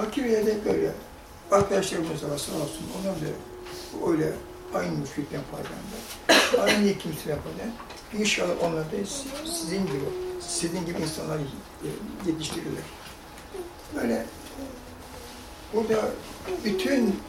Hakkari'ye de böyle arkadaşlarımız var sağ olsun. Onlar da öyle aynı müşrikten faydalandı. aynı kimse yapmadan. İnşallah onlar da sizin gibi, sizin gibi insanlar yetiştirirler. Böyle burada bütün